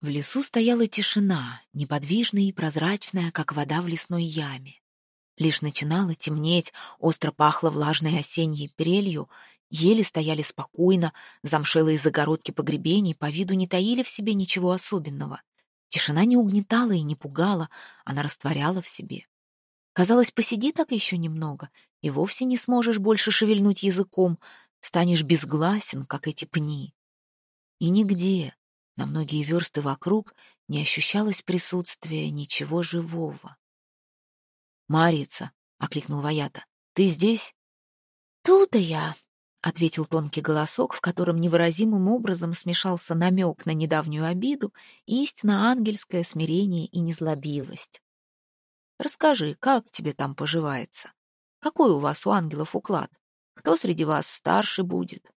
В лесу стояла тишина, неподвижная и прозрачная, как вода в лесной яме. Лишь начинало темнеть, остро пахло влажной осенней прелью, ели стояли спокойно, замшелые загородки погребений по виду не таили в себе ничего особенного. Тишина не угнетала и не пугала, она растворяла в себе. Казалось, посиди так еще немного, и вовсе не сможешь больше шевельнуть языком, станешь безгласен, как эти пни. И нигде, на многие версты вокруг не ощущалось присутствия ничего живого. «Марица!» — окликнул Ваята. «Ты здесь?» «Тут-то я!» — ответил тонкий голосок, в котором невыразимым образом смешался намек на недавнюю обиду и истинно ангельское смирение и незлобивость. «Расскажи, как тебе там поживается? Какой у вас у ангелов уклад? Кто среди вас старше будет?»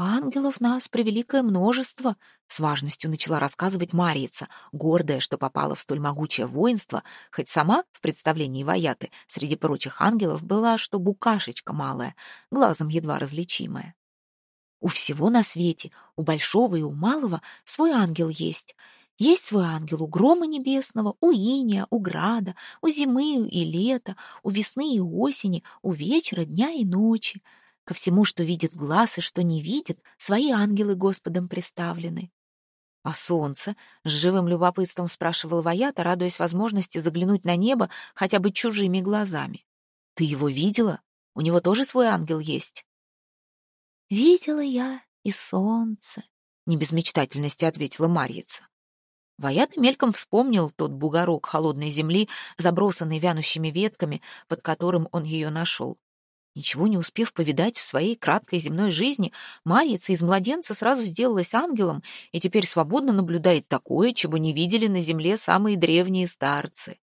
«Ангелов нас превеликое множество», — с важностью начала рассказывать Марица, гордая, что попала в столь могучее воинство, хоть сама в представлении Ваяты среди прочих ангелов была, что букашечка малая, глазом едва различимая. У всего на свете, у большого и у малого, свой ангел есть. Есть свой ангел у грома небесного, у иния, у града, у зимы и лета, у весны и осени, у вечера, дня и ночи. Ко всему, что видит глаз и что не видит, свои ангелы Господом представлены. А солнце? С живым любопытством спрашивал Ваята, радуясь возможности заглянуть на небо хотя бы чужими глазами. Ты его видела? У него тоже свой ангел есть? Видела я и солнце, не без мечтательности ответила Марьица. Ваята мельком вспомнил тот бугорок холодной земли, забросанный вянущими ветками, под которым он ее нашел. Ничего не успев повидать в своей краткой земной жизни, Марьица из младенца сразу сделалась ангелом и теперь свободно наблюдает такое, чего не видели на земле самые древние старцы.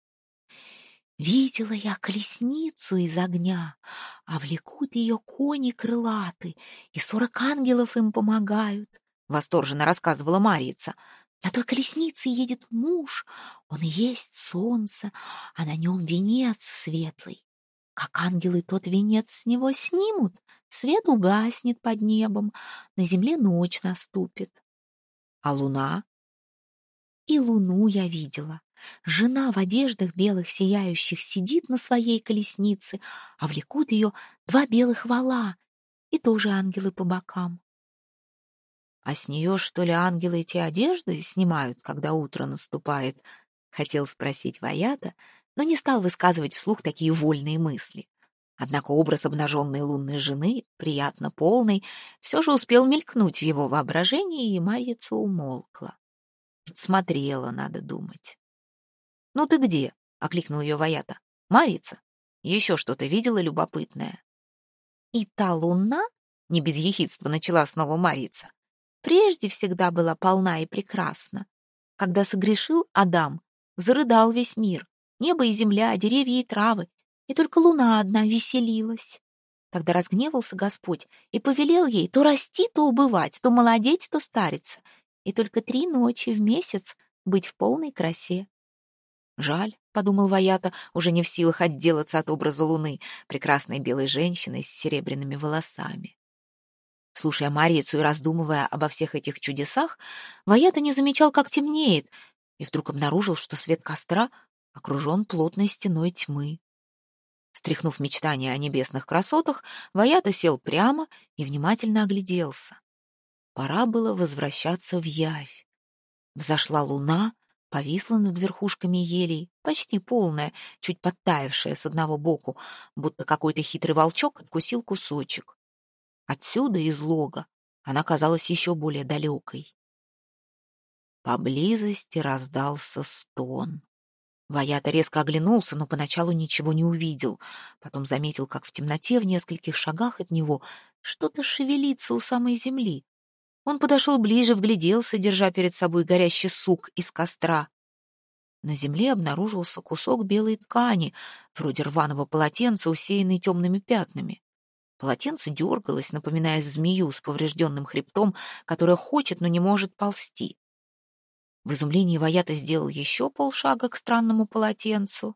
Видела я колесницу из огня, а влекут ее кони крылаты, и сорок ангелов им помогают, — восторженно рассказывала Марьица. На той колеснице едет муж, он и есть солнце, а на нем венец светлый. Как ангелы тот венец с него снимут, свет угаснет под небом, на земле ночь наступит. А луна? И луну я видела. Жена в одеждах белых сияющих сидит на своей колеснице, а влекут ее два белых вала, и тоже ангелы по бокам. А с нее, что ли, ангелы эти одежды снимают, когда утро наступает? Хотел спросить Ваята, но не стал высказывать вслух такие вольные мысли. Однако образ обнаженной лунной жены, приятно полный, все же успел мелькнуть в его воображении, и Марьица умолкла. Смотрела, надо думать. «Ну ты где?» — окликнул ее Ваята. «Марица, еще что-то видела любопытное?» «И та луна?» — не без ехидства начала снова Марица. «Прежде всегда была полна и прекрасна. Когда согрешил Адам, зарыдал весь мир, Небо и земля, деревья и травы, и только луна одна веселилась. Тогда разгневался Господь и повелел ей то расти, то убывать, то молодеть, то стариться, и только три ночи в месяц быть в полной красе. «Жаль», — подумал Ваята, уже не в силах отделаться от образа луны, прекрасной белой женщины с серебряными волосами. Слушая Марицу и раздумывая обо всех этих чудесах, Ваята не замечал, как темнеет, и вдруг обнаружил, что свет костра окружен плотной стеной тьмы. Стряхнув мечтания о небесных красотах, Ваята сел прямо и внимательно огляделся. Пора было возвращаться в явь. Взошла луна, повисла над верхушками елей, почти полная, чуть подтаявшая с одного боку, будто какой-то хитрый волчок откусил кусочек. Отсюда, из лога, она казалась еще более далекой. Поблизости раздался стон. Ваята резко оглянулся, но поначалу ничего не увидел. Потом заметил, как в темноте в нескольких шагах от него что-то шевелится у самой земли. Он подошел ближе, вгляделся, держа перед собой горящий сук из костра. На земле обнаружился кусок белой ткани, вроде рваного полотенца, усеянный темными пятнами. Полотенце дергалось, напоминая змею с поврежденным хребтом, которая хочет, но не может ползти. В изумлении Ваята сделал еще полшага к странному полотенцу.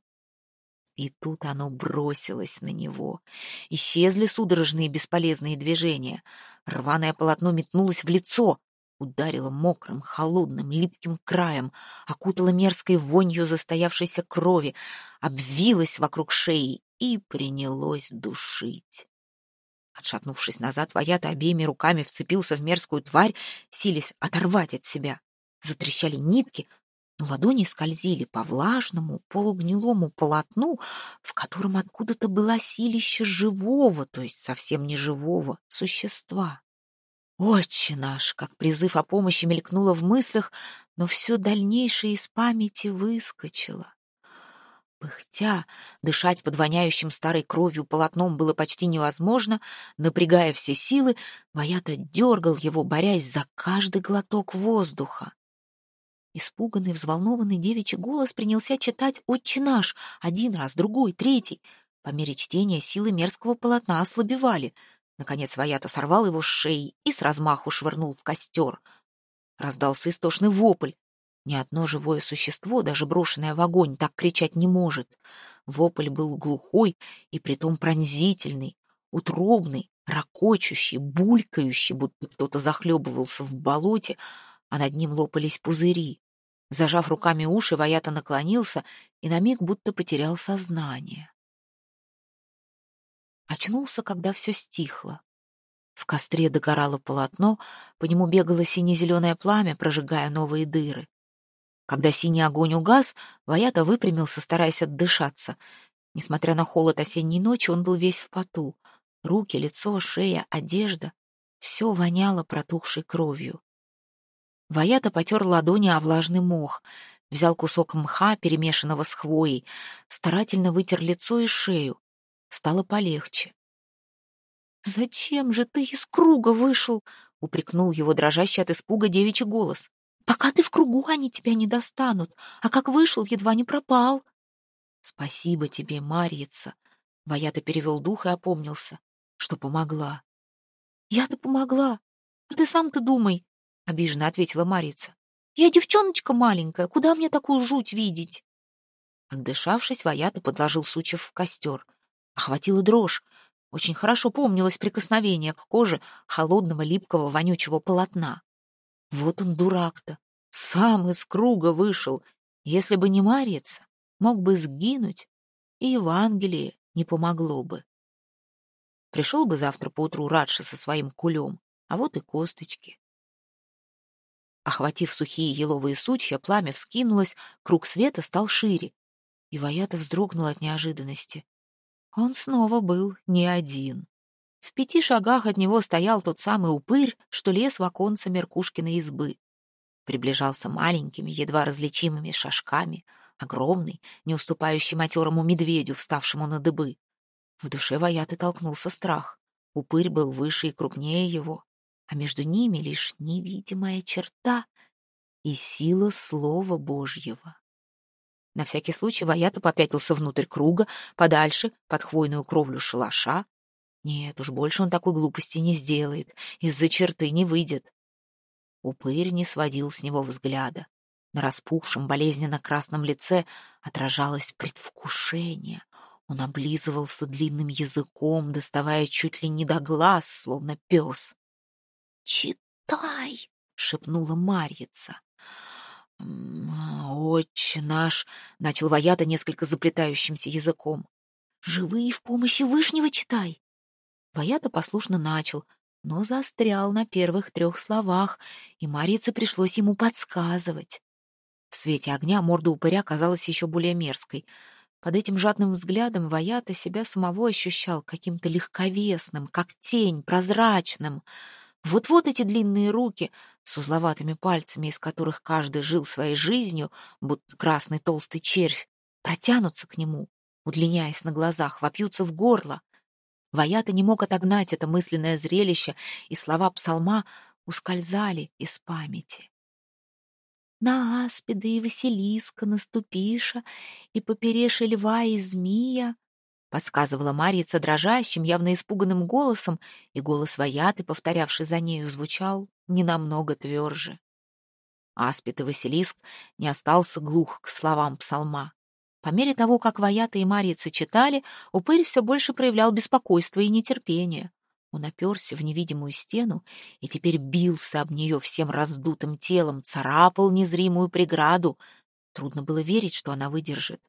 И тут оно бросилось на него. Исчезли судорожные бесполезные движения. Рваное полотно метнулось в лицо. ударила мокрым, холодным, липким краем, окутала мерзкой вонью застоявшейся крови, обвилась вокруг шеи и принялось душить. Отшатнувшись назад, Ваята обеими руками вцепился в мерзкую тварь, силясь оторвать от себя. Затрещали нитки, но ладони скользили по влажному, полугнилому полотну, в котором откуда-то было силище живого, то есть совсем не живого, существа. «Отче наш!» — как призыв о помощи мелькнуло в мыслях, но все дальнейшее из памяти выскочило. Пыхтя, дышать под воняющим старой кровью полотном было почти невозможно. Напрягая все силы, Ваята дергал его, борясь за каждый глоток воздуха. Испуганный, взволнованный девичий голос принялся читать «Отче наш» один раз, другой, третий. По мере чтения силы мерзкого полотна ослабевали. Наконец Ваята сорвал его с шеи и с размаху швырнул в костер. Раздался истошный вопль. Ни одно живое существо, даже брошенное в огонь, так кричать не может. Вопль был глухой и притом пронзительный, утробный, ракочущий, булькающий, будто кто-то захлебывался в болоте, а над ним лопались пузыри. Зажав руками уши, Ваята наклонился и на миг будто потерял сознание. Очнулся, когда все стихло. В костре догорало полотно, по нему бегало сине-зеленое пламя, прожигая новые дыры. Когда синий огонь угас, Ваята выпрямился, стараясь отдышаться. Несмотря на холод осенней ночи, он был весь в поту. Руки, лицо, шея, одежда — все воняло протухшей кровью. Ваята потер ладони о влажный мох, взял кусок мха, перемешанного с хвоей, старательно вытер лицо и шею. Стало полегче. «Зачем же ты из круга вышел?» — упрекнул его дрожащий от испуга девичий голос. Пока ты в кругу, они тебя не достанут, а как вышел, едва не пропал. Спасибо тебе, Марьица. Ваята перевел дух и опомнился, что помогла. Я-то помогла. А ты сам-то думай, обиженно ответила Марьица. Я девчоночка маленькая, куда мне такую жуть видеть? Отдышавшись, Ваята подложил сучьев в костер. Охватила дрожь. Очень хорошо помнилось прикосновение к коже холодного, липкого, вонючего полотна. Вот он дурак-то, сам из круга вышел. Если бы не Марица, мог бы сгинуть, и Евангелие не помогло бы. Пришел бы завтра поутру Радша со своим кулем, а вот и косточки. Охватив сухие еловые сучья, пламя вскинулось, круг света стал шире, и Ваята вздрогнул от неожиданности. Он снова был не один. В пяти шагах от него стоял тот самый упырь, что лез в оконце Меркушкиной избы. Приближался маленькими, едва различимыми шажками, огромный, не уступающий матерому медведю, вставшему на дыбы. В душе Ваяты толкнулся страх. Упырь был выше и крупнее его, а между ними лишь невидимая черта и сила Слова Божьего. На всякий случай Ваята попятился внутрь круга, подальше, под хвойную кровлю шалаша, нет уж, больше он такой глупости не сделает, из-за черты не выйдет. Упырь не сводил с него взгляда. На распухшем, болезненно-красном лице отражалось предвкушение. Он облизывался длинным языком, доставая чуть ли не до глаз, словно пес. «Читай!» — шепнула Марьица. «Отче наш!» — начал Ваята несколько заплетающимся языком. «Живые в помощи Вышнего читай!» Ваята послушно начал, но застрял на первых трех словах, и Марице пришлось ему подсказывать. В свете огня морда упыря казалась еще более мерзкой. Под этим жадным взглядом Ваята себя самого ощущал каким-то легковесным, как тень, прозрачным. Вот-вот эти длинные руки с узловатыми пальцами, из которых каждый жил своей жизнью, будто красный толстый червь, протянутся к нему, удлиняясь на глазах, вопьются в горло. Ваята не мог отогнать это мысленное зрелище, и слова псалма ускользали из памяти. «На аспида и Василиска наступиша, и попереши льва и змея», подсказывала Марица дрожащим, явно испуганным голосом, и голос Ваяты, повторявший за нею, звучал ненамного тверже. Аспид и Василиск не остался глух к словам псалма. По мере того, как Ваята и Марица читали, упырь все больше проявлял беспокойство и нетерпение. Он оперся в невидимую стену и теперь бился об нее всем раздутым телом, царапал незримую преграду. Трудно было верить, что она выдержит.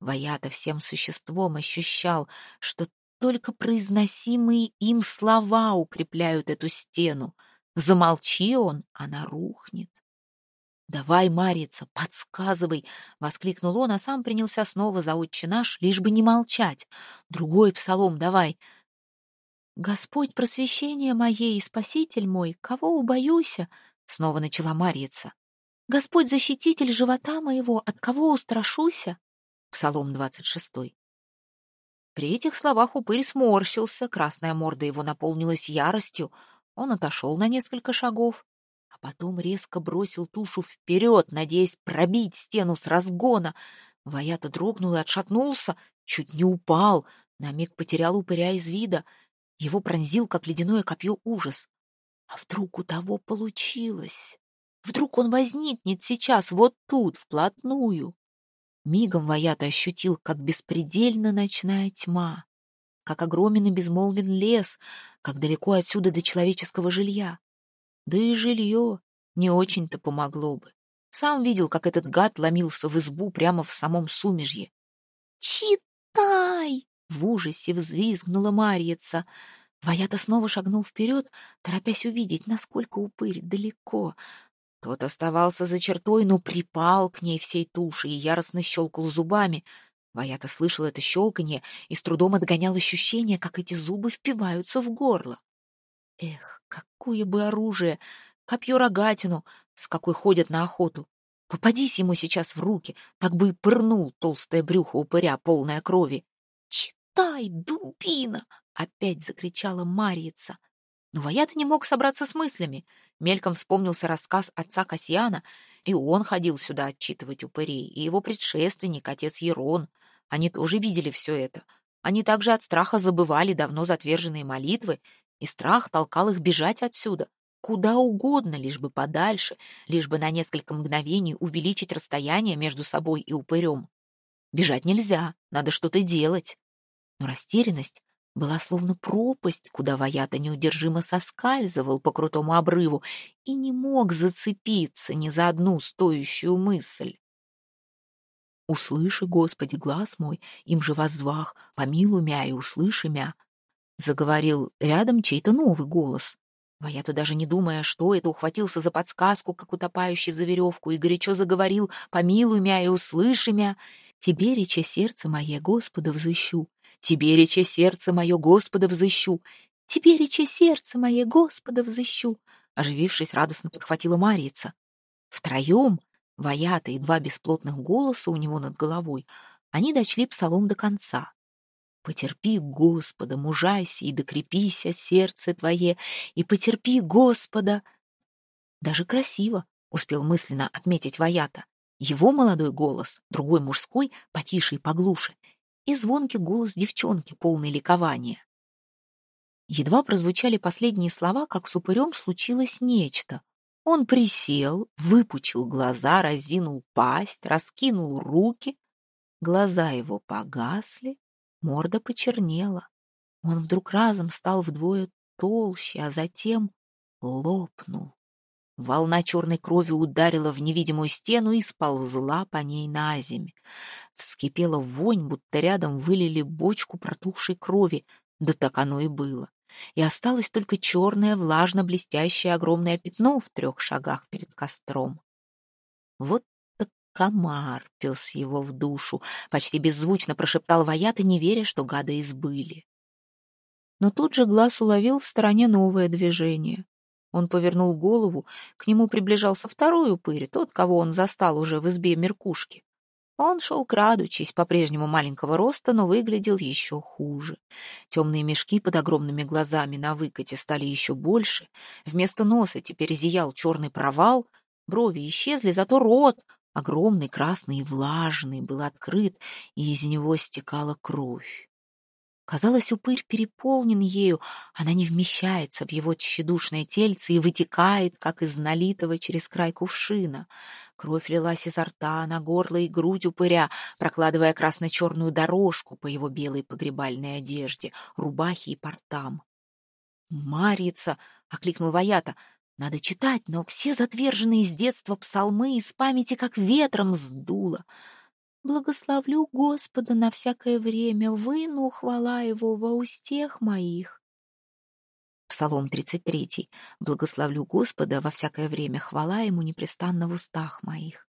Ваята всем существом ощущал, что только произносимые им слова укрепляют эту стену. Замолчи он, она рухнет. «Давай, Марица, подсказывай!» — воскликнул он, а сам принялся снова за отче наш, лишь бы не молчать. «Другой псалом давай!» «Господь просвещение мое и спаситель мой, кого убоюся?» — снова начала Марица. «Господь защититель живота моего, от кого устрашуся?» Псалом двадцать шестой. При этих словах упырь сморщился, красная морда его наполнилась яростью. Он отошел на несколько шагов, а потом резко бросил тушу вперед, надеясь пробить стену с разгона. Ваята дрогнул и отшатнулся, чуть не упал, на миг потерял упыря из вида. Его пронзил, как ледяное копье, ужас. А вдруг у того получилось? Вдруг он возникнет сейчас, вот тут, вплотную? Мигом Ваята ощутил, как беспредельна ночная тьма, как огромен и безмолвен лес, как далеко отсюда до человеческого жилья. Да и жилье не очень-то помогло бы. Сам видел, как этот гад ломился в избу прямо в самом сумежье. «Читай!» — в ужасе взвизгнула Марьица. Ваята снова шагнул вперед, торопясь увидеть, насколько упырь далеко — тот оставался за чертой, но припал к ней всей тушей и яростно щелкал зубами. Ваята слышал это щелканье и с трудом отгонял ощущение, как эти зубы впиваются в горло. Эх, какое бы оружие! Копье-рогатину, с какой ходят на охоту. Попадись ему сейчас в руки, так бы и пырнул толстое брюхо упыря, полное крови. «Читай, дубина!» — опять закричала Марьица. Но Ваята не мог собраться с мыслями. Мельком вспомнился рассказ отца Касьяна, и он ходил сюда отчитывать упырей, и его предшественник, отец Ерон. Они тоже видели все это. Они также от страха забывали давно затверженные молитвы, и страх толкал их бежать отсюда, куда угодно, лишь бы подальше, лишь бы на несколько мгновений увеличить расстояние между собой и упырем. Бежать нельзя, надо что-то делать. Но растерянность была словно пропасть, куда Ваята неудержимо соскальзывал по крутому обрыву и не мог зацепиться ни за одну стоящую мысль. «Услыши, Господи, глаз мой, им же воззвах, помилуй мя и услыши мя», заговорил рядом чей-то новый голос. Ваята, даже не думая, что это, ухватился за подсказку, как утопающий за веревку, и горячо заговорил «Помилуй мя и услыши мя, тебе рече сердце мое, Господа, взыщу, Тебе, рече сердце мое, Господа взыщу. Тебе, рече сердце мое, Господа взыщу. Оживившись, радостно подхватила Марица. Втроем, Ваята и два бесплотных голоса у него над головой, они дочли псалом до конца. Потерпи, Господа, мужайся и докрепися сердце твое, и потерпи, Господа. Даже красиво, успел мысленно отметить Ваята. Его молодой голос, другой мужской, потише и поглуше, и звонкий голос девчонки, полный ликования. Едва прозвучали последние слова, как с упырем случилось нечто. Он присел, выпучил глаза, разинул пасть, раскинул руки. Глаза его погасли, морда почернела. Он вдруг разом стал вдвое толще, а затем лопнул. Волна черной крови ударила в невидимую стену и сползла по ней на земь. Вскипела вонь, будто рядом вылили бочку протухшей крови, да так оно и было. И осталось только черное, влажно-блестящее огромное пятно в трех шагах перед костром. Вот так комар пес его в душу, почти беззвучно прошептал Ваята, не веря, что гады избыли. Но тут же глаз уловил в стороне новое движение. Он повернул голову, к нему приближался второй упырь, тот, кого он застал уже в избе Меркушки. Он шел крадучись, по-прежнему маленького роста, но выглядел еще хуже. Темные мешки под огромными глазами на выкате стали еще больше. Вместо носа теперь зиял черный провал, брови исчезли, зато рот, огромный, красный и влажный, был открыт, и из него стекала кровь. Казалось, упырь переполнен ею, она не вмещается в его тщедушное тельце и вытекает, как из налитого через край кувшина. Кровь лилась изо рта на горло и грудь упыря, прокладывая красно-черную дорожку по его белой погребальной одежде, рубахе и портам. «Марица!» — окликнул Ваята. «Надо читать, но все затверженные с детства псалмы из памяти как ветром сдуло. Благословлю Господа на всякое время, выну хвала Его во устех моих». Псалом 33. «Благословлю Господа во всякое время, хвала Ему непрестанно в устах моих».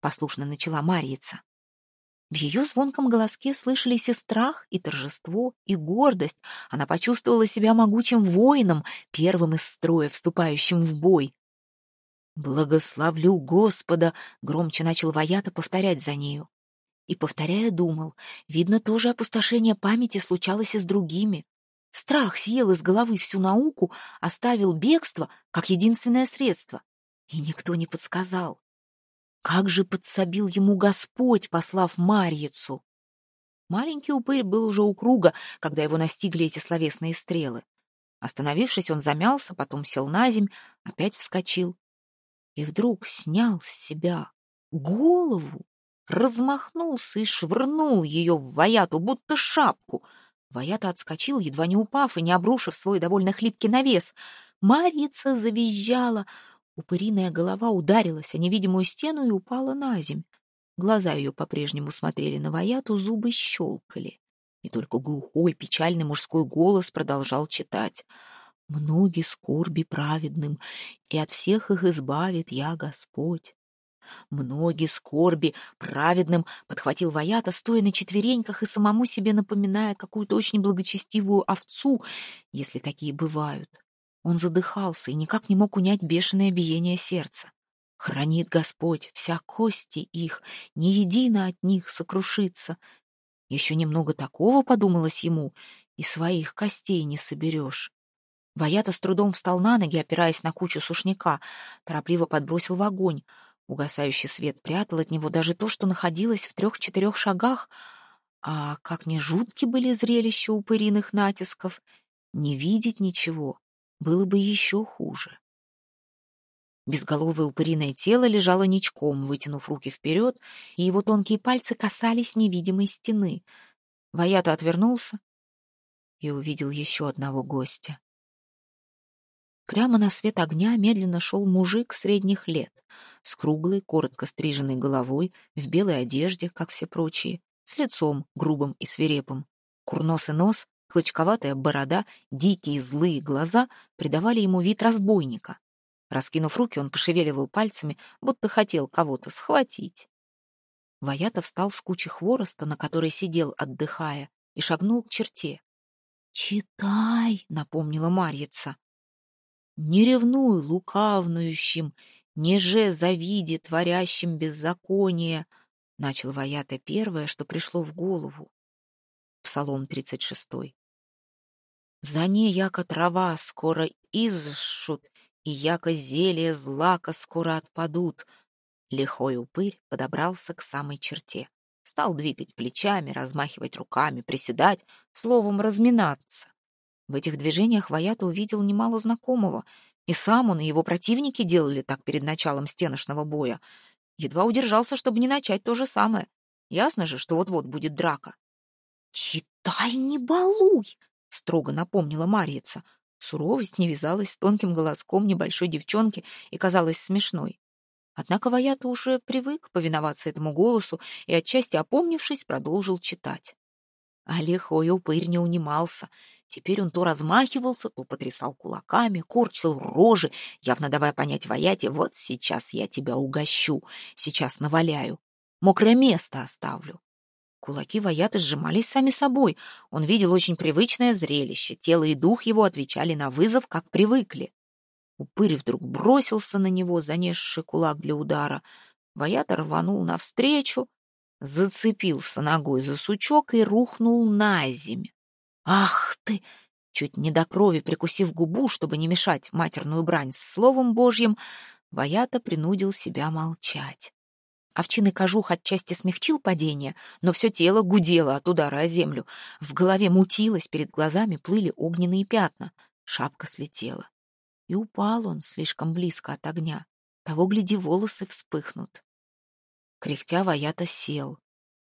Послушно начала Марьица. В ее звонком голоске слышались и страх, и торжество, и гордость. Она почувствовала себя могучим воином, первым из строя, вступающим в бой. «Благословлю Господа!» — громче начал Ваята повторять за нею. И, повторяя, думал, видно, тоже опустошение памяти случалось и с другими. Страх съел из головы всю науку, оставил бегство как единственное средство. И никто не подсказал. Как же подсобил ему Господь, послав Марьицу! Маленький упырь был уже у круга, когда его настигли эти словесные стрелы. Остановившись, он замялся, потом сел на земь, опять вскочил. И вдруг снял с себя голову, размахнулся и швырнул ее в Ваяту, будто шапку. Ваята отскочил, едва не упав и не обрушив свой довольно хлипкий навес. Марица завизжала. Упыриная голова ударилась о невидимую стену и упала на земь. Глаза ее по-прежнему смотрели на Ваяту, зубы щелкали. И только глухой, печальный мужской голос продолжал читать. «Многие скорби праведным, и от всех их избавит я Господь». «Многие скорби праведным», — подхватил Ваята, стоя на четвереньках и самому себе напоминая какую-то очень благочестивую овцу, если такие бывают. Он задыхался и никак не мог унять бешеное биение сердца. Хранит Господь вся кости их, ни едино от них сокрушится. Еще немного такого, подумалось ему, и своих костей не соберешь. Ваята с трудом встал на ноги, опираясь на кучу сушняка, торопливо подбросил в огонь. Угасающий свет прятал от него даже то, что находилось в трех-четырех шагах. А как ни жутки были зрелища упыриных натисков, не видеть ничего было бы еще хуже. Безголовое упыриное тело лежало ничком, вытянув руки вперед, и его тонкие пальцы касались невидимой стены. Ваята отвернулся и увидел еще одного гостя. Прямо на свет огня медленно шел мужик средних лет, с круглой, коротко стриженной головой, в белой одежде, как все прочие, с лицом грубым и свирепым. Курносый нос Клочковатая борода, дикие злые глаза придавали ему вид разбойника. Раскинув руки, он пошевеливал пальцами, будто хотел кого-то схватить. Ваята встал с кучи хвороста, на которой сидел, отдыхая, и шагнул к черте. «Читай!» — напомнила Марьица. «Не ревнуй лукавнующим, не же завиди творящим беззаконие!» — начал Ваята первое, что пришло в голову. Псалом 36. За ней яко трава скоро изшут, и яко зелье злака скоро отпадут. Лихой упырь подобрался к самой черте. Стал двигать плечами, размахивать руками, приседать, словом, разминаться. В этих движениях Ваята увидел немало знакомого, и сам он, и его противники делали так перед началом стеночного боя. Едва удержался, чтобы не начать то же самое. Ясно же, что вот-вот будет драка. «Читай, не балуй!» — строго напомнила Марьица. Суровость не вязалась с тонким голоском небольшой девчонки и казалась смешной. Однако Ваята уже привык повиноваться этому голосу и, отчасти опомнившись, продолжил читать. А лихой упырь не унимался. Теперь он то размахивался, то потрясал кулаками, корчил рожи, явно давая понять Ваяте, вот сейчас я тебя угощу, сейчас наваляю, мокрое место оставлю. Кулаки Ваяты сжимались сами собой. Он видел очень привычное зрелище. Тело и дух его отвечали на вызов, как привыкли. Упырь вдруг бросился на него, занесший кулак для удара. Ваята рванул навстречу, зацепился ногой за сучок и рухнул на земь. «Ах ты!» Чуть не до крови прикусив губу, чтобы не мешать матерную брань с словом Божьим, Ваята принудил себя молчать. Овчиный кожух отчасти смягчил падение, но все тело гудело от удара о землю. В голове мутилось, перед глазами плыли огненные пятна. Шапка слетела. И упал он слишком близко от огня. Того, гляди, волосы вспыхнут. Кряхтя Ваята сел.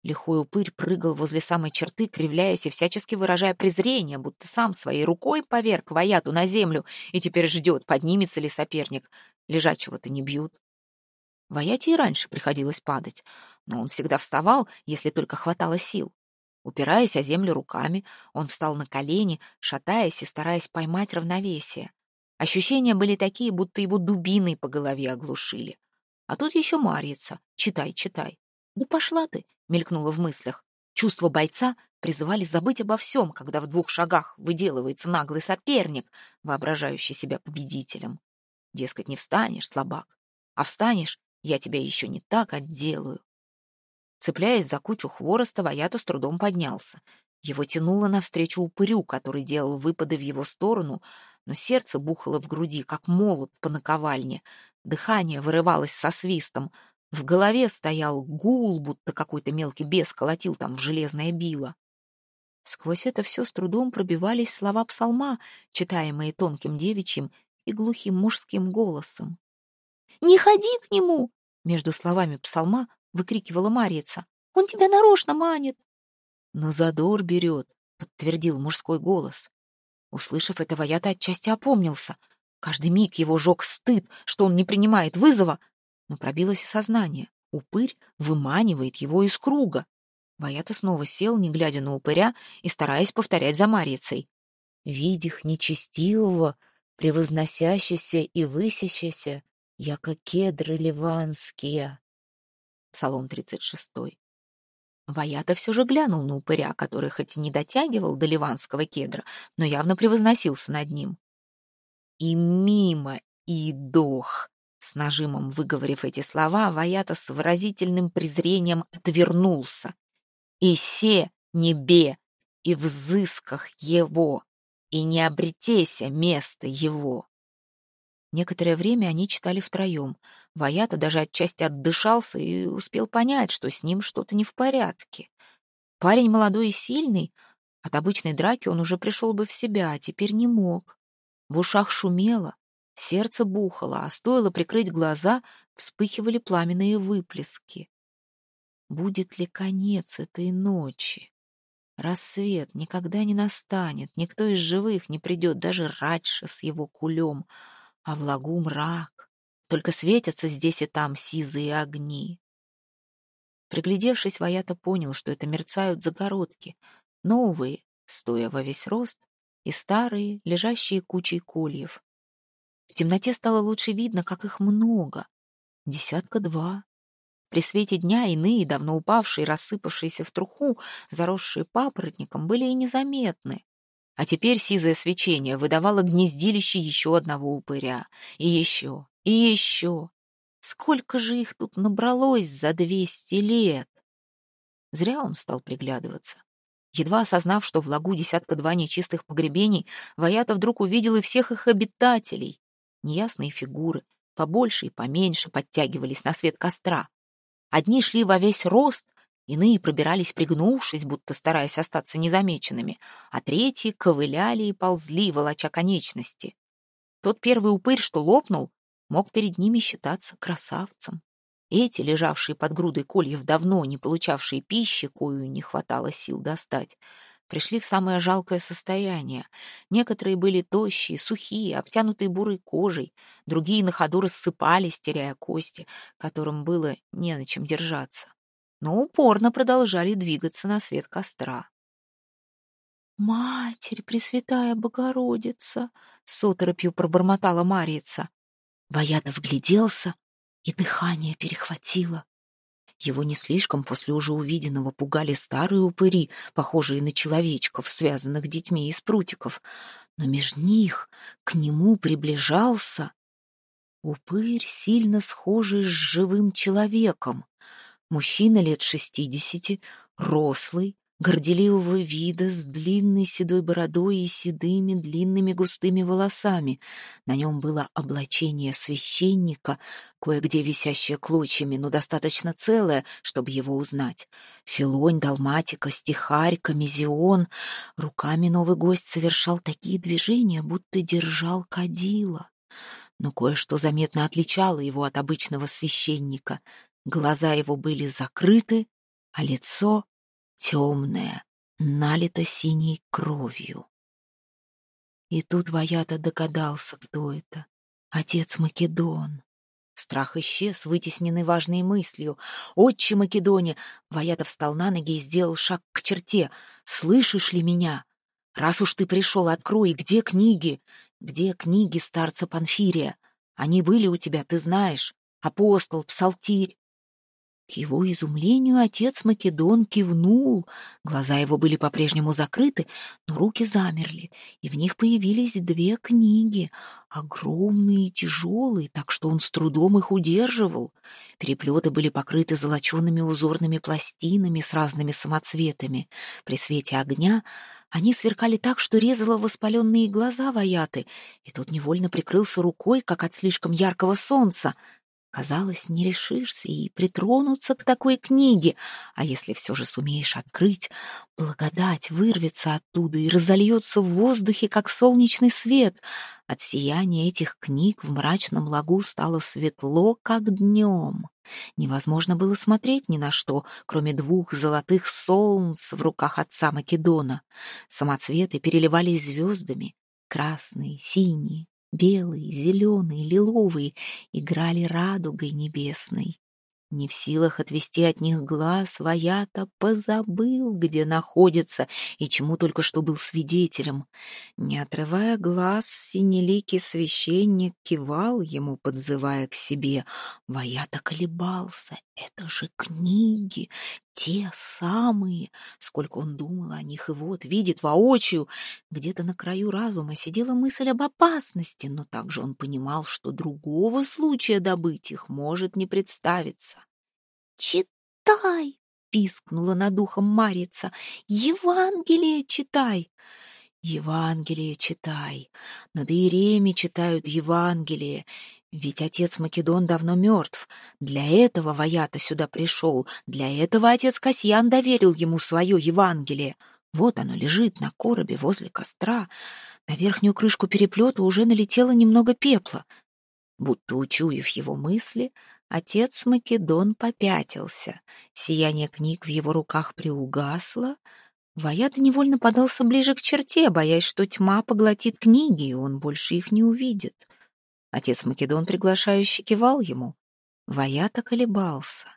Лихой упырь прыгал возле самой черты, кривляясь и всячески выражая презрение, будто сам своей рукой поверг Ваяту на землю и теперь ждет, поднимется ли соперник. Лежачего-то не бьют. Ваяте и раньше приходилось падать, но он всегда вставал, если только хватало сил. Упираясь о землю руками, он встал на колени, шатаясь и стараясь поймать равновесие. Ощущения были такие, будто его дубиной по голове оглушили. А тут еще Марьица. Читай, читай. Да пошла ты, мелькнуло в мыслях. Чувства бойца призывали забыть обо всем, когда в двух шагах выделывается наглый соперник, воображающий себя победителем. Дескать, не встанешь, слабак, а встанешь, я тебя еще не так отделаю. Цепляясь за кучу хвороста, Ваята с трудом поднялся. Его тянуло навстречу упырю, который делал выпады в его сторону, но сердце бухало в груди, как молот по наковальне. Дыхание вырывалось со свистом. В голове стоял гул, будто какой-то мелкий бес колотил там в железное било. Сквозь это все с трудом пробивались слова псалма, читаемые тонким девичьим и глухим мужским голосом. «Не ходи к нему!» Между словами псалма выкрикивала Марица. «Он тебя нарочно манит!» «На задор берет», — подтвердил мужской голос. Услышав это, Ваята отчасти опомнился. Каждый миг его жег стыд, что он не принимает вызова, но пробилось и сознание. Упырь выманивает его из круга. Ваята снова сел, не глядя на упыря и стараясь повторять за Марьицей. «Видих нечестивого, превозносящийся и высящийся, яко кедры ливанские». Псалом 36. Ваята все же глянул на упыря, который хоть и не дотягивал до ливанского кедра, но явно превозносился над ним. И мимо, и дох. С нажимом выговорив эти слова, Ваята с выразительным презрением отвернулся. «И се небе, и взысках его, и не обретеся место его». Некоторое время они читали втроем. Ваята даже отчасти отдышался и успел понять, что с ним что-то не в порядке. Парень молодой и сильный, от обычной драки он уже пришел бы в себя, а теперь не мог. В ушах шумело, сердце бухало, а стоило прикрыть глаза, вспыхивали пламенные выплески. Будет ли конец этой ночи? Рассвет никогда не настанет, никто из живых не придет, даже раньше с его кулем — а в лагу мрак, только светятся здесь и там сизые огни. Приглядевшись, Ваята понял, что это мерцают загородки, новые, стоя во весь рост, и старые, лежащие кучей кольев. В темноте стало лучше видно, как их много, десятка два. При свете дня иные, давно упавшие, рассыпавшиеся в труху, заросшие папоротником, были и незаметны. А теперь сизое свечение выдавало гнездилище еще одного упыря. И еще, и еще. Сколько же их тут набралось за двести лет? Зря он стал приглядываться. Едва осознав, что в лагу десятка-два нечистых погребений, Ваята вдруг увидел и всех их обитателей. Неясные фигуры, побольше и поменьше, подтягивались на свет костра. Одни шли во весь рост, Иные пробирались, пригнувшись, будто стараясь остаться незамеченными, а третьи ковыляли и ползли, волоча конечности. Тот первый упырь, что лопнул, мог перед ними считаться красавцем. Эти, лежавшие под грудой кольев давно, не получавшие пищи, кою не хватало сил достать, пришли в самое жалкое состояние. Некоторые были тощие, сухие, обтянутые бурой кожей, другие на ходу рассыпались, теряя кости, которым было не на чем держаться но упорно продолжали двигаться на свет костра. «Матерь Пресвятая Богородица!» — с оторопью пробормотала Марица. Ваятов вгляделся, и дыхание перехватило. Его не слишком после уже увиденного пугали старые упыри, похожие на человечков, связанных детьми из прутиков. Но меж них к нему приближался упырь, сильно схожий с живым человеком. Мужчина лет шестидесяти, рослый, горделивого вида, с длинной седой бородой и седыми длинными густыми волосами. На нем было облачение священника, кое-где висящее клочьями, но достаточно целое, чтобы его узнать. Филонь, далматика, стихарь, комизион. Руками новый гость совершал такие движения, будто держал кадила. Но кое-что заметно отличало его от обычного священника — Глаза его были закрыты, а лицо темное, налито синей кровью. И тут Ваята догадался, кто это. Отец Македон. Страх исчез, вытесненный важной мыслью. «Отче Македоне!» Ваята встал на ноги и сделал шаг к черте. «Слышишь ли меня? Раз уж ты пришел, открой, где книги? Где книги старца Панфирия? Они были у тебя, ты знаешь. Апостол, псалтирь. К его изумлению отец Македон кивнул. Глаза его были по-прежнему закрыты, но руки замерли, и в них появились две книги, огромные и тяжелые, так что он с трудом их удерживал. Переплеты были покрыты золочеными узорными пластинами с разными самоцветами. При свете огня они сверкали так, что резало воспаленные глаза Ваяты, и тот невольно прикрылся рукой, как от слишком яркого солнца — Казалось, не решишься и притронуться к такой книге, а если все же сумеешь открыть, благодать вырвется оттуда и разольется в воздухе, как солнечный свет. От сияния этих книг в мрачном лагу стало светло, как днем. Невозможно было смотреть ни на что, кроме двух золотых солнц в руках отца Македона. Самоцветы переливались звездами, красные, синие, Белые, зеленые, лиловые играли радугой небесной. Не в силах отвести от них глаз, Ваята позабыл, где находится и чему только что был свидетелем. Не отрывая глаз, синеликий священник кивал ему, подзывая к себе. Ваята колебался. Это же книги, те самые. Сколько он думал о них, и вот, видит воочию. Где-то на краю разума сидела мысль об опасности, но также он понимал, что другого случая добыть их может не представиться. «Читай!» — пискнула над ухом Марица. «Евангелие читай!» «Евангелие читай! Над Иереями читают Евангелие!» Ведь отец Македон давно мертв. Для этого Ваята сюда пришел. Для этого отец Касьян доверил ему свое Евангелие. Вот оно лежит на коробе возле костра. На верхнюю крышку переплета уже налетело немного пепла. Будто учуяв его мысли, отец Македон попятился. Сияние книг в его руках приугасло. Ваята невольно подался ближе к черте, боясь, что тьма поглотит книги, и он больше их не увидит. — Отец Македон приглашающе кивал ему. Ваята колебался.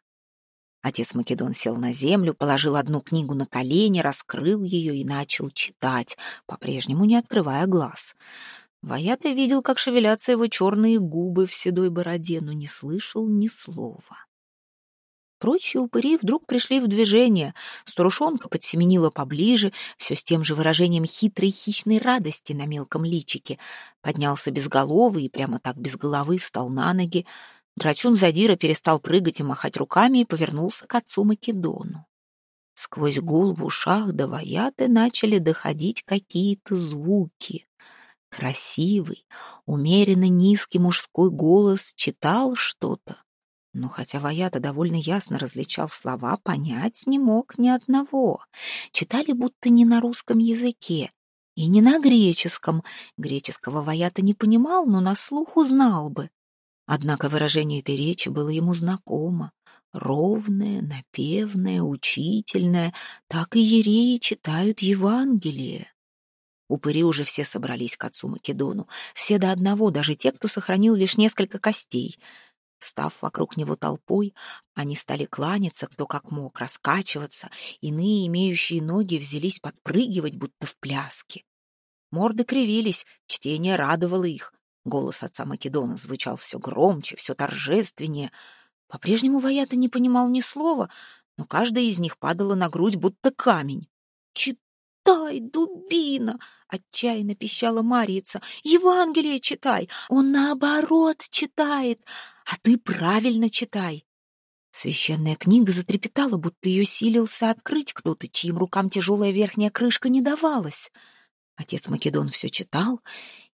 Отец Македон сел на землю, положил одну книгу на колени, раскрыл ее и начал читать, по-прежнему не открывая глаз. Ваята видел, как шевелятся его черные губы в седой бороде, но не слышал ни слова. Прочие упыри вдруг пришли в движение. Старушонка подсеменила поближе, все с тем же выражением хитрой хищной радости на мелком личике. Поднялся безголовый и прямо так без головы встал на ноги. Драчун Задира перестал прыгать и махать руками и повернулся к отцу Македону. Сквозь гул в ушах до Ваяты начали доходить какие-то звуки. Красивый, умеренно низкий мужской голос читал что-то, но хотя Ваята довольно ясно различал слова, понять не мог ни одного. Читали будто не на русском языке и не на греческом. Греческого Ваята не понимал, но на слух узнал бы. Однако выражение этой речи было ему знакомо. Ровное, напевное, учительное. Так и ереи читают Евангелие. Упыри уже все собрались к отцу Македону. Все до одного, даже те, кто сохранил лишь несколько костей — Встав вокруг него толпой, они стали кланяться, кто как мог, раскачиваться, иные, имеющие ноги, взялись подпрыгивать, будто в пляске. Морды кривились, чтение радовало их. Голос отца Македона звучал все громче, все торжественнее. По-прежнему Ваята не понимал ни слова, но каждая из них падала на грудь, будто камень. «Читай, дубина!» — отчаянно пищала Марица. «Евангелие читай! Он наоборот читает! А ты правильно читай. Священная книга затрепетала, будто ее силился открыть кто-то, чьим рукам тяжелая верхняя крышка не давалась. Отец Македон все читал,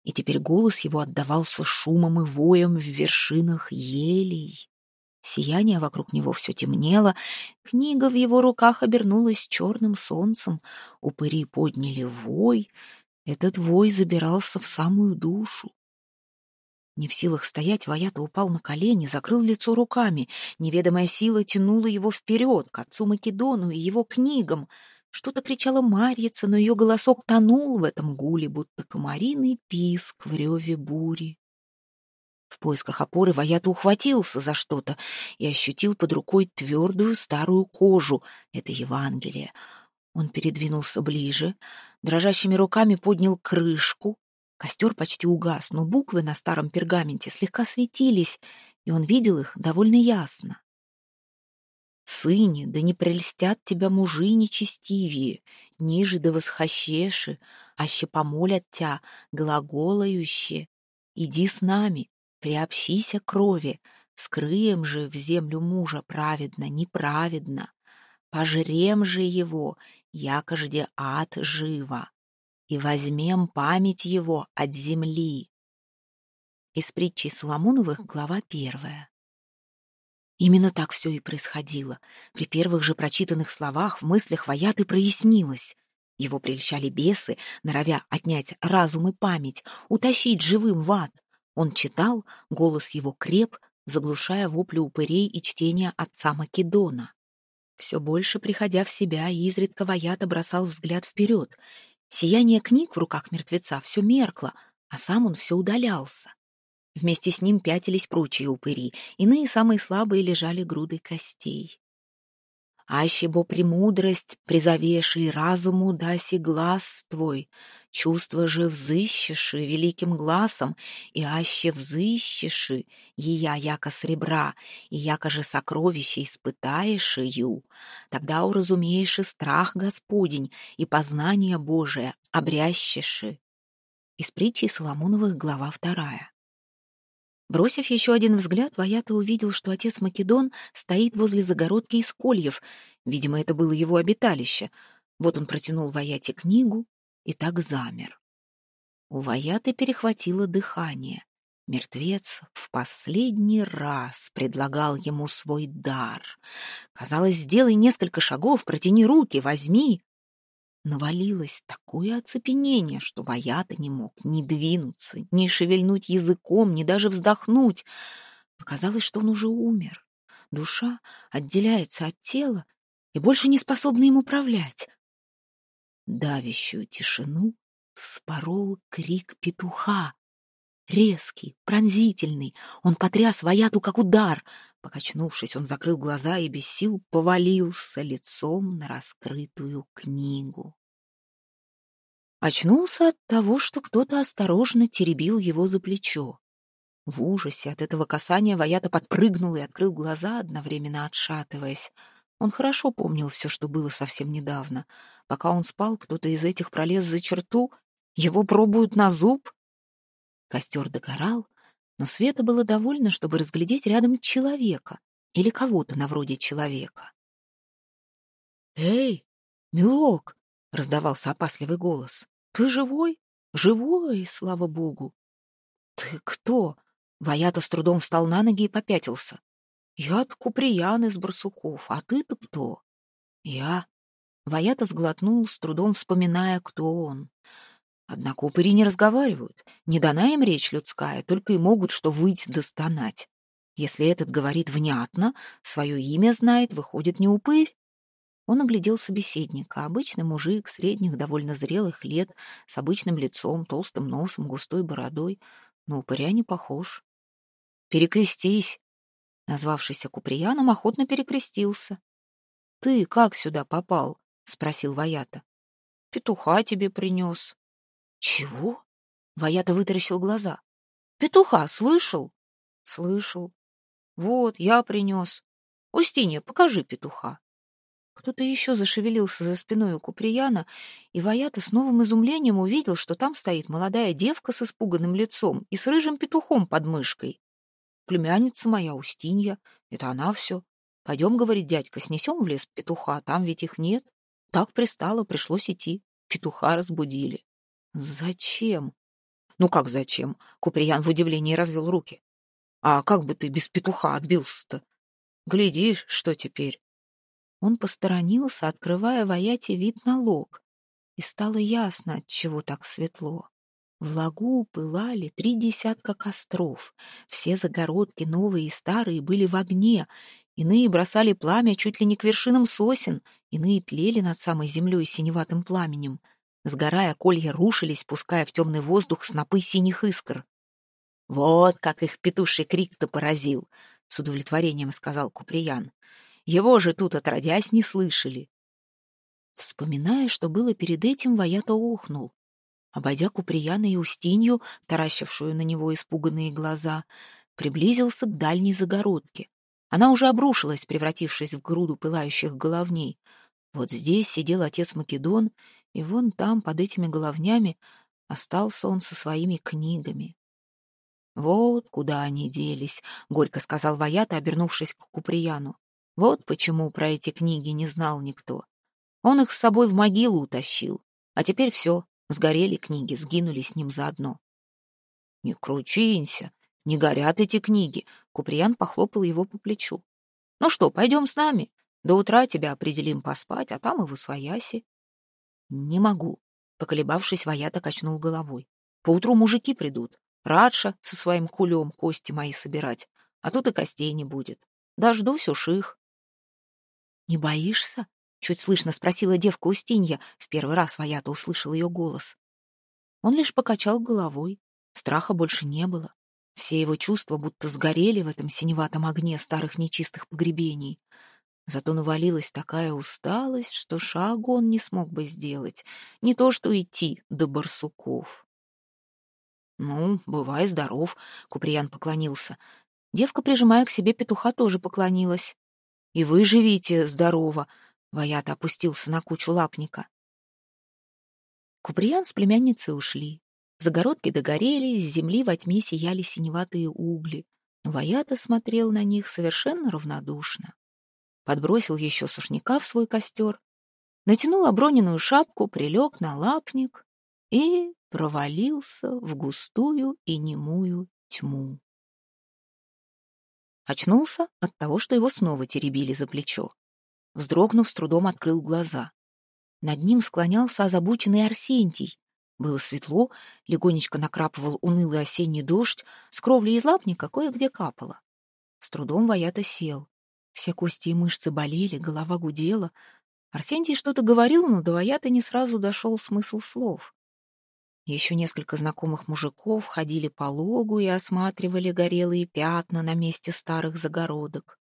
и теперь голос его отдавался шумом и воем в вершинах елей. Сияние вокруг него все темнело, книга в его руках обернулась черным солнцем, упыри подняли вой, этот вой забирался в самую душу. Не в силах стоять, Ваята упал на колени, закрыл лицо руками. Неведомая сила тянула его вперед, к отцу Македону и его книгам. Что-то кричала Марьица, но ее голосок тонул в этом гуле, будто комариный писк в реве бури. В поисках опоры Ваята ухватился за что-то и ощутил под рукой твердую старую кожу. Это Евангелие. Он передвинулся ближе, дрожащими руками поднял крышку, Костер почти угас, но буквы на старом пергаменте слегка светились, и он видел их довольно ясно. «Сыне, да не прельстят тебя мужи нечестивее, ниже да восхощеши, аще помолят тя, глаголающие. Иди с нами, приобщися крови, скрыем же в землю мужа праведно, неправедно, пожрем же его, якожде ад живо и возьмем память его от земли. Из притчи Соломоновых, глава первая. Именно так все и происходило. При первых же прочитанных словах в мыслях Ваяты прояснилось. Его прельщали бесы, норовя отнять разум и память, утащить живым в ад. Он читал, голос его креп, заглушая вопли упырей и чтения отца Македона. Все больше приходя в себя, изредка Ваята бросал взгляд вперед, Сияние книг в руках мертвеца все меркло, а сам он все удалялся. Вместе с ним пятились прочие упыри, иные самые слабые лежали грудой костей. Аще бо премудрость призовеши, разуму даси глаз твой, чувство же взыщеши великим глазом, и аще взыщеши, ея яко сребра, и яко же сокровище испытаешь ее, тогда уразумеешь и страх Господень, и познание Божие обрящеши. Из притчи Соломоновых, глава вторая. Бросив еще один взгляд, Ваята увидел, что отец Македон стоит возле загородки из кольев. Видимо, это было его обиталище. Вот он протянул Ваяте книгу и так замер. У Ваяты перехватило дыхание. Мертвец в последний раз предлагал ему свой дар. Казалось, сделай несколько шагов, протяни руки, возьми навалилось такое оцепенение, что Ваята не мог ни двинуться, ни шевельнуть языком, ни даже вздохнуть. Показалось, что он уже умер. Душа отделяется от тела и больше не способна им управлять. Давящую тишину вспорол крик петуха. Резкий, пронзительный, он потряс Ваяту как удар. Покачнувшись, он закрыл глаза и без сил повалился лицом на раскрытую книгу. Очнулся от того, что кто-то осторожно теребил его за плечо. В ужасе от этого касания Ваята подпрыгнул и открыл глаза, одновременно отшатываясь. Он хорошо помнил все, что было совсем недавно. Пока он спал, кто-то из этих пролез за черту, его пробуют на зуб. Костер догорал, но света было довольно, чтобы разглядеть рядом человека или кого-то на вроде человека. «Эй, милок!» — раздавался опасливый голос. «Ты живой? Живой, слава богу!» «Ты кто?» — Ваята с трудом встал на ноги и попятился. «Я-то Куприян из Барсуков, а ты-то кто?» «Я...» Ваята сглотнул, с трудом вспоминая, кто он. Однако упыри не разговаривают, не дана им речь людская, только и могут что выть да. Если этот говорит внятно, свое имя знает, выходит не упырь. Он оглядел собеседника. Обычный мужик средних, довольно зрелых лет, с обычным лицом, толстым носом, густой бородой. Но упыря не похож. «Перекрестись!» Назвавшийся Куприяном охотно перекрестился. «Ты как сюда попал?» — спросил Ваята. «Петуха тебе принес». «Чего?» — Ваята вытаращил глаза. «Петуха слышал?» «Слышал. Вот, я принес. Устинья, покажи петуха». Кто-то еще зашевелился за спиной у Куприяна, и Ваята с новым изумлением увидел, что там стоит молодая девка с испуганным лицом и с рыжим петухом под мышкой. «Племянница моя, Устинья, это она все. Пойдем, — говорит дядька, — снесем в лес петуха, там ведь их нет. Так пристало, пришлось идти. Петуха разбудили». «Зачем?» «Ну как зачем?» — Куприян в удивлении развел руки. «А как бы ты без петуха отбился-то? Глядишь, что теперь?» Он посторонился, открывая в Аяте вид на лог, и стало ясно, от чего так светло. В лагу пылали три десятка костров. Все загородки, новые и старые, были в огне. Иные бросали пламя чуть ли не к вершинам сосен, иные тлели над самой землей синеватым пламенем. Сгорая, колья рушились, пуская в темный воздух снопы синих искр. «Вот как их петуший крик-то поразил!» — с удовлетворением сказал Куприян. «Его же тут отродясь не слышали!» Вспоминая, что было перед этим, Ваята охнул. Обойдя Куприяна и Устинью, таращившую на него испуганные глаза, приблизился к дальней загородке. Она уже обрушилась, превратившись в груду пылающих головней. Вот здесь сидел отец Македон, и вон там, под этими головнями, остался он со своими книгами. «Вот куда они делись», — горько сказал Ваята, обернувшись к Куприяну. «Вот почему про эти книги не знал никто. Он их с собой в могилу утащил, а теперь все, Сгорели книги, сгинули с ним заодно. «Не кручинься, не горят эти книги», — Куприян похлопал его по плечу. «Ну что, пойдем с нами? До утра тебя определим поспать, а там и в усвояси». «Не могу», — поколебавшись, Ваята качнул головой. «Поутру мужики придут. Радша со своим кулем кости мои собирать, а тут и костей не будет. Дождусь уж их». «Не боишься?» Чуть слышно спросила девка Устинья. В первый раз Ваята услышал ее голос. Он лишь покачал головой. Страха больше не было. Все его чувства будто сгорели в этом синеватом огне старых нечистых погребений. Зато навалилась такая усталость, что шагу он не смог бы сделать. Не то что идти до барсуков. «Ну, бывай здоров», — Куприян поклонился. Девка, прижимая к себе петуха, тоже поклонилась. «И вы живите здорово», Ваята опустился на кучу лапника. Куприян с племянницей ушли. Загородки догорели, из земли во тьме сияли синеватые угли. Но Ваята смотрел на них совершенно равнодушно. Подбросил еще сушняка в свой костер, натянул оброненную шапку, прилег на лапник и провалился в густую и немую тьму. Очнулся от того, что его снова теребили за плечо. Вздрогнув, с трудом открыл глаза. Над ним склонялся озабоченный Арсентий. Было светло, легонечко накрапывал унылый осенний дождь, с кровли из лапника кое-где капало. С трудом Ваята сел. Все кости и мышцы болели, голова гудела. Арсентий что-то говорил, но до Ваята не сразу дошел смысл слов. Еще несколько знакомых мужиков ходили по логу и осматривали горелые пятна на месте старых загородок.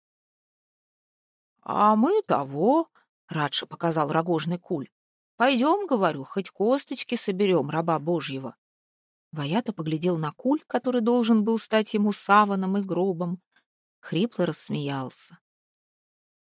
«А мы того», — Радша показал рогожный куль. «Пойдем, — говорю, — хоть косточки соберем раба Божьего». Ваята поглядел на куль, который должен был стать ему саваном и гробом. Хрипло рассмеялся.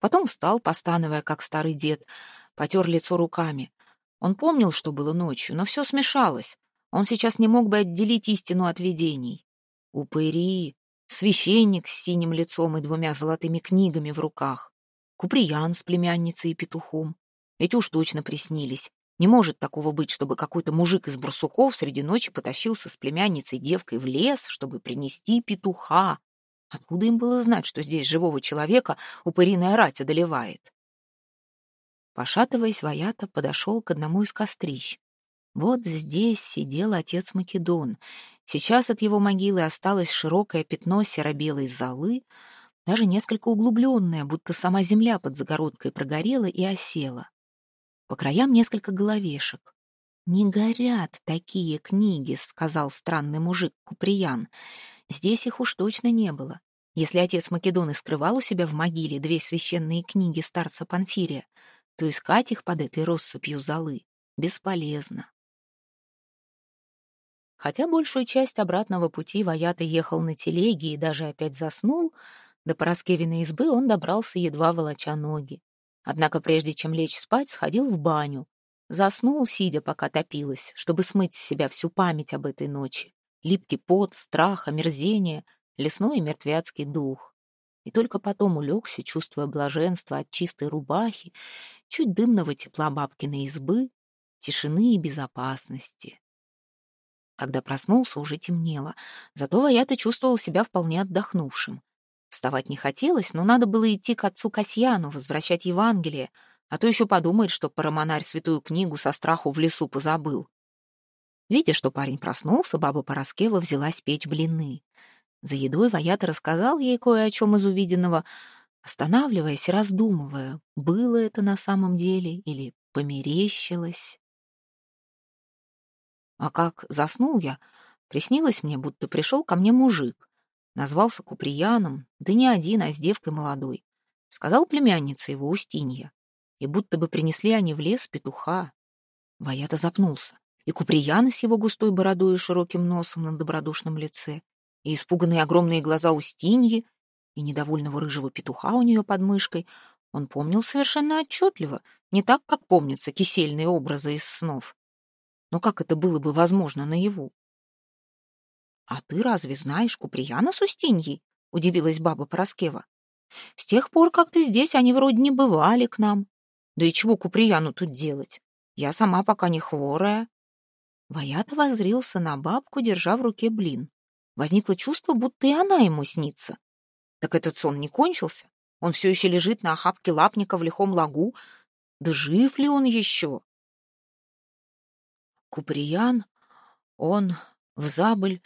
Потом встал, постановая, как старый дед, потер лицо руками. Он помнил, что было ночью, но все смешалось. Он сейчас не мог бы отделить истину от видений. Упыри, священник с синим лицом и двумя золотыми книгами в руках. Куприян с племянницей и петухом. Ведь уж точно приснились. Не может такого быть, чтобы какой-то мужик из барсуков среди ночи потащился с племянницей девкой в лес, чтобы принести петуха. Откуда им было знать, что здесь живого человека упыриная рать одолевает? Пошатываясь, Ваята подошел к одному из кострищ. Вот здесь сидел отец Македон. Сейчас от его могилы осталось широкое пятно серо-белой золы, даже несколько углубленная, будто сама земля под загородкой прогорела и осела. По краям несколько головешек. «Не горят такие книги», — сказал странный мужик Куприян. «Здесь их уж точно не было. Если отец Македон и скрывал у себя в могиле две священные книги старца Панфирия, то искать их под этой россыпью золы бесполезно». Хотя большую часть обратного пути Ваята ехал на телеге и даже опять заснул, до Пороскевиной избы он добрался, едва волоча ноги. Однако прежде чем лечь спать, сходил в баню. Заснул, сидя, пока топилось, чтобы смыть с себя всю память об этой ночи. Липкий пот, страх, омерзение, лесной и мертвяцкий дух. И только потом улегся, чувствуя блаженство от чистой рубахи, чуть дымного тепла бабкиной избы, тишины и безопасности. Когда проснулся, уже темнело, зато Ваята чувствовал себя вполне отдохнувшим. Вставать не хотелось, но надо было идти к отцу Касьяну, возвращать Евангелие, а то еще подумает, что парамонарь святую книгу со страху в лесу позабыл. Видя, что парень проснулся, баба Пороскева взялась печь блины. За едой Ваята рассказал ей кое о чем из увиденного, останавливаясь и раздумывая, было это на самом деле или померещилось. А как заснул я, приснилось мне, будто пришел ко мне мужик. Назвался Куприяном, да не один, а с девкой молодой. Сказал племянница его Устинья. И будто бы принесли они в лес петуха. Ваята запнулся. И Куприяна с его густой бородой и широким носом на добродушном лице, и испуганные огромные глаза Устиньи, и недовольного рыжего петуха у нее под мышкой, он помнил совершенно отчетливо, не так, как помнятся кисельные образы из снов. Но как это было бы возможно наяву? «А ты разве знаешь Куприяна с Устиньей?» — удивилась баба Пороскева. «С тех пор, как ты здесь, они вроде не бывали к нам. Да и чего Куприяну тут делать? Я сама пока не хворая». Ваята воззрился на бабку, держа в руке блин. Возникло чувство, будто и она ему снится. Так этот сон не кончился. Он все еще лежит на охапке лапника в лихом лагу. Да жив ли он еще? Куприян, он в забыль.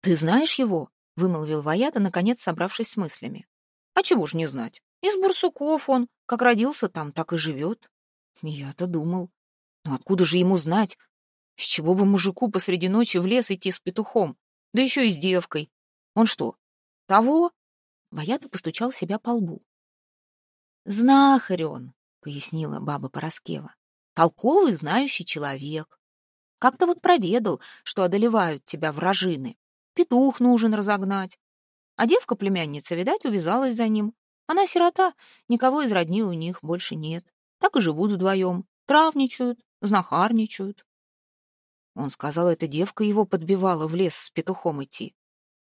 Ты знаешь его? Вымолвил Ваята, наконец собравшись с мыслями. А чего ж не знать? Из Бурсуков он, как родился там, так и живет. Я-то думал. Но откуда же ему знать? С чего бы мужику посреди ночи в лес идти с петухом? Да еще и с девкой. Он что, того? Ваята постучал себя по лбу. «Знахарь он», — пояснила баба Пороскева. «Толковый, знающий человек. Как-то вот проведал, что одолевают тебя вражины. Петух нужен разогнать. А девка-племянница, видать, увязалась за ним. Она сирота, никого из родни у них больше нет. Так и живут вдвоем. Травничают, знахарничают. Он сказал, эта девка его подбивала в лес с петухом идти.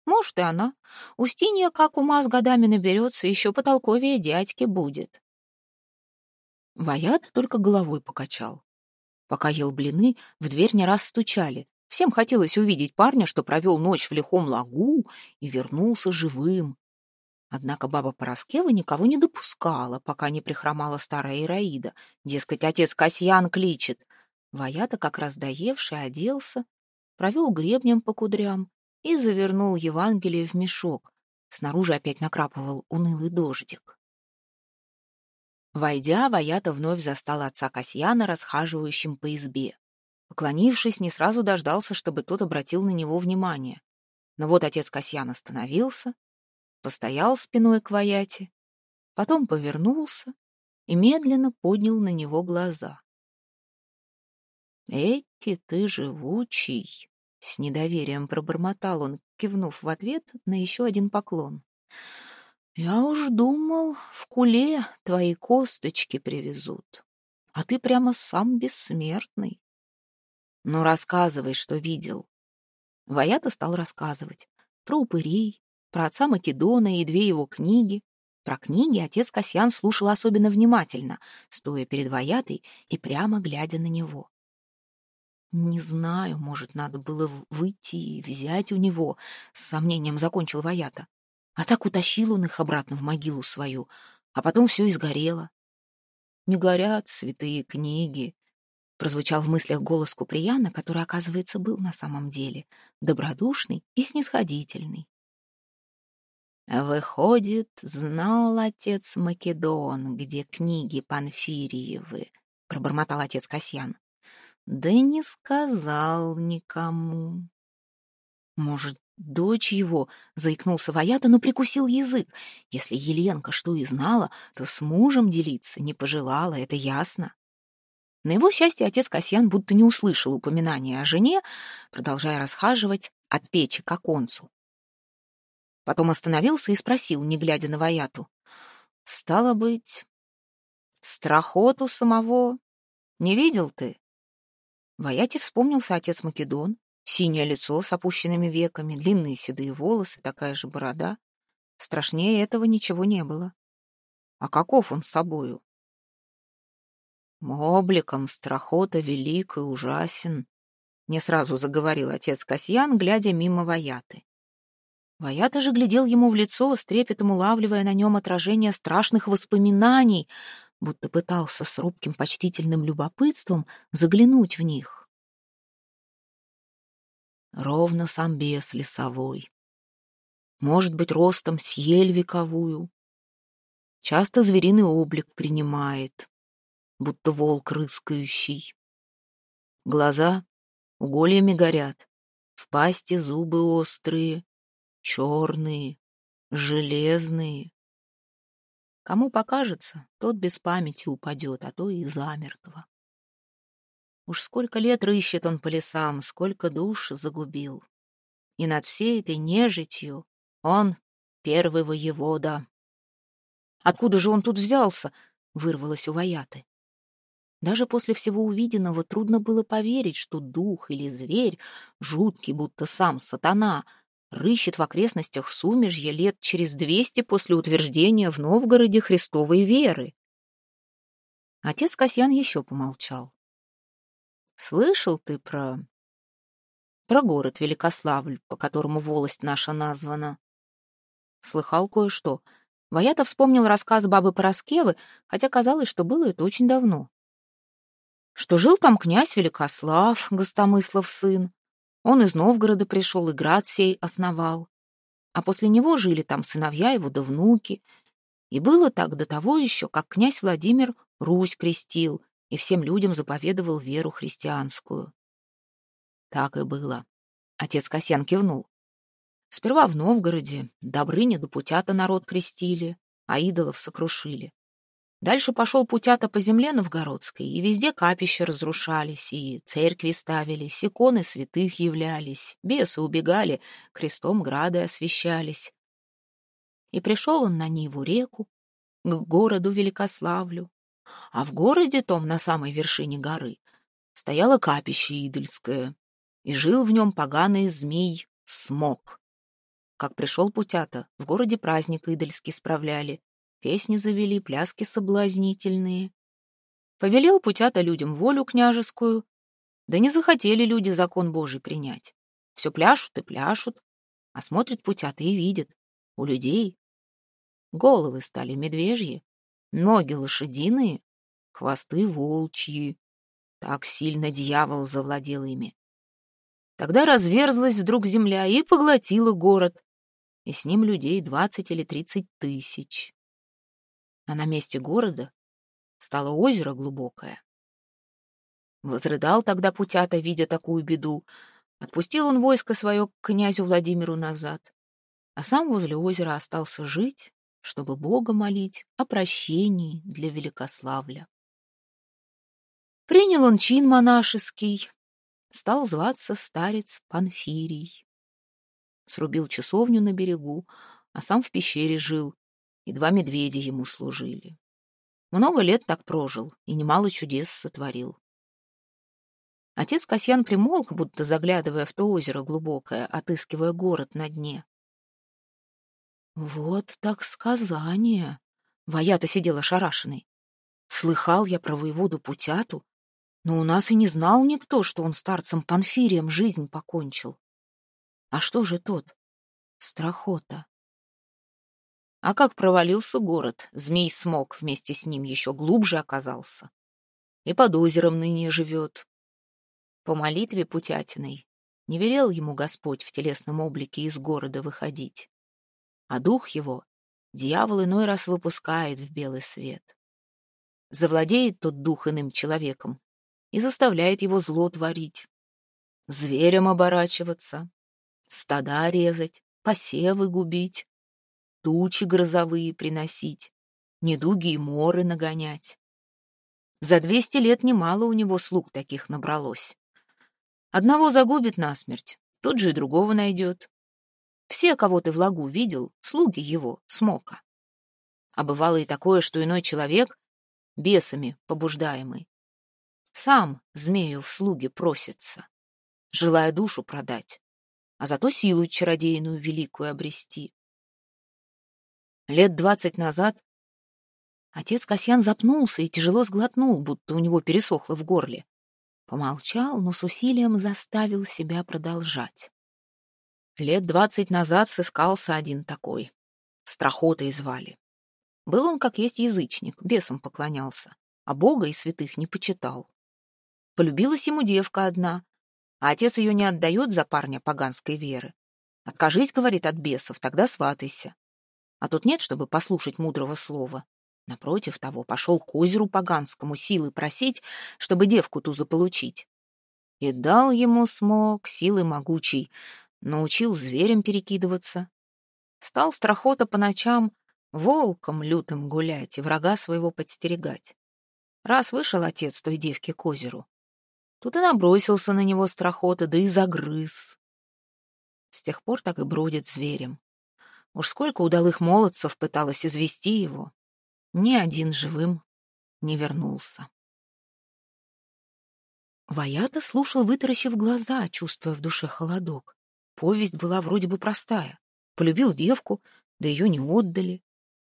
Может, и она. Устинья, как ума с годами наберется, еще потолковее дядьки будет. Ваят только головой покачал. Пока ел блины, в дверь не раз стучали. Всем хотелось увидеть парня, что провел ночь в лихом лагу и вернулся живым. Однако баба Пороскева никого не допускала, пока не прихромала старая Ираида. Дескать, отец Касьян кличет. Ваята, как раз доевший, оделся, провел гребнем по кудрям и завернул Евангелие в мешок. Снаружи опять накрапывал унылый дождик. Войдя, Ваята вновь застал отца Касьяна, расхаживающим по избе. Поклонившись, не сразу дождался, чтобы тот обратил на него внимание. Но вот отец Касьян остановился, постоял спиной к Ваяте, потом повернулся и медленно поднял на него глаза. «Эки ты живучий!» — с недоверием пробормотал он, кивнув в ответ на еще один поклон. «Я уж думал, в куле твои косточки привезут, а ты прямо сам бессмертный. Ну, рассказывай, что видел». Ваята стал рассказывать про упырей, про отца Македона и две его книги. Про книги отец Касьян слушал особенно внимательно, стоя перед Ваятой и прямо глядя на него. «Не знаю, может, надо было выйти и взять у него», — с сомнением закончил Ваята. А так утащил он их обратно в могилу свою, а потом все изгорело. «Не горят святые книги», — прозвучал в мыслях голос Куприяна, который, оказывается, был на самом деле добродушный и снисходительный. «Выходит, знал отец Македон, где книги Панфириевы», — пробормотал отец Касьян. Да не сказал никому. Может, дочь его, заикнулся Ваята, но прикусил язык. Если Еленка что и знала, то с мужем делиться не пожелала, это ясно. На его счастье отец Касьян будто не услышал упоминания о жене, продолжая расхаживать от печи к оконцу. Потом остановился и спросил, не глядя на Ваяту. «Стало быть, страхоту самого не видел ты?» Ваяте вспомнился отец Македон, синее лицо с опущенными веками, длинные седые волосы, такая же борода. Страшнее этого ничего не было. А каков он с собою? Обликом страхота велик и ужасен, не сразу заговорил отец Касьян, глядя мимо Ваяты. Ваята же глядел ему в лицо, с трепетом улавливая на нем отражение страшных воспоминаний, будто пытался с робким почтительным любопытством заглянуть в них. ровно сам бес лесовой. Может быть, ростом с ель вековую. Часто звериный облик принимает, будто волк рыскающий. Глаза угольями горят, в пасти зубы острые, черные, железные. Кому покажется, тот без памяти упадет, а то и замертво. Уж сколько лет рыщет он по лесам, сколько душ загубил. И над всей этой нежитью он первый воевода. Откуда же он тут взялся? Вырвалось у Ваяты. Даже после всего увиденного трудно было поверить, что дух или зверь, жуткий, будто сам сатана, рыщет в окрестностях Сумежья лет через двести после утверждения в Новгороде Христовой веры. Отец Касьян еще помолчал. «Слышал ты про... про город Великославль, по которому волость наша названа?» Слыхал кое-что. Ваята вспомнил рассказ бабы Пороскевы, хотя казалось, что было это очень давно. Что жил там князь Великослав, Гостомыслов сын. Он из Новгорода пришел и град сей основал. А после него жили там сыновья его да внуки. И было так до того еще, как князь Владимир Русь крестил и всем людям заповедовал веру христианскую. Так и было. Отец Касьян кивнул. Сперва в Новгороде Добрыня до Путята народ крестили, а идолов сокрушили. Дальше пошел Путята по земле новгородской, и везде капища разрушались, и церкви ставились, иконы святых являлись, бесы убегали, крестом грады освещались. И пришел он на Ниву реку, к городу Великославлю, а в городе том, на самой вершине горы, стояло капище идольское, и жил в нем поганый змей Смок. Как пришел Путята, в городе праздник идольский справляли, песни завели, пляски соблазнительные. Повелел Путята людям волю княжескую, да не захотели люди закон Божий принять. Все пляшут и пляшут, а смотрит Путята и видит, у людей головы стали медвежьи, ноги лошадиные, хвосты волчьи. Так сильно дьявол завладел ими. Тогда разверзлась вдруг земля и поглотила город, и с ним людей двадцать или тридцать тысяч. А на месте города стало озеро глубокое. Возрыдал тогда Путята, видя такую беду. Отпустил он войско свое к князю Владимиру назад, а сам возле озера остался жить, чтобы Бога молить о прощении для Великославля. Принял он чин монашеский, стал зваться старец Панфирий. Срубил часовню на берегу, а сам в пещере жил, и два медведя ему служили. Много лет так прожил и немало чудес сотворил. Отец Касьян примолк, будто заглядывая в то озеро глубокое, отыскивая город на дне. Вот так сказание. Ваята сидела шарашенной. Слыхал я про воеводу Путяту, но у нас и не знал никто, что он старцем Панфирием жизнь покончил. А что же тот? Страхота. А как провалился город, змей смог вместе с ним еще глубже оказался. И под озером ныне живет. По молитве Путятиной не велел ему Господь в телесном облике из города выходить. А дух его дьявол иной раз выпускает в белый свет. Завладеет тот дух иным человеком, и заставляет его зло творить. Зверем оборачиваться, стада резать, посевы губить, тучи грозовые приносить, недуги и моры нагонять. За двести лет немало у него слуг таких набралось. Одного загубит насмерть, тот же и другого найдет. Все, кого ты в лагу видел, слуги его, смока. А бывало и такое, что иной человек, бесами побуждаемый, сам змею в слуги просится, желая душу продать, а зато силу чародейную великую обрести. Лет двадцать назад отец Касьян запнулся и тяжело сглотнул, будто у него пересохло в горле. Помолчал, но с усилием заставил себя продолжать. Лет двадцать назад сыскался один такой. Страхотой звали. Был он, как есть, язычник, бесом поклонялся, а Бога и святых не почитал. Полюбилась ему девка одна, а отец ее не отдает за парня поганской веры. Откажись, говорит, от бесов, тогда сватайся. А тут нет, чтобы послушать мудрого слова. Напротив того, пошел к озеру Поганскому силы просить, чтобы девку ту заполучить. И дал ему смог силы могучий, научил зверем перекидываться. Стал страхота по ночам волком лютым гулять и врага своего подстерегать. Раз вышел отец той девки к озеру, тут и набросился на него страхота, да и загрыз. С тех пор так и бродит зверем. Уж сколько удалых молодцев пыталась извести его, ни один живым не вернулся. Ваята слушал, вытаращив глаза, чувствуя в душе холодок. Повесть была вроде бы простая. Полюбил девку, да ее не отдали.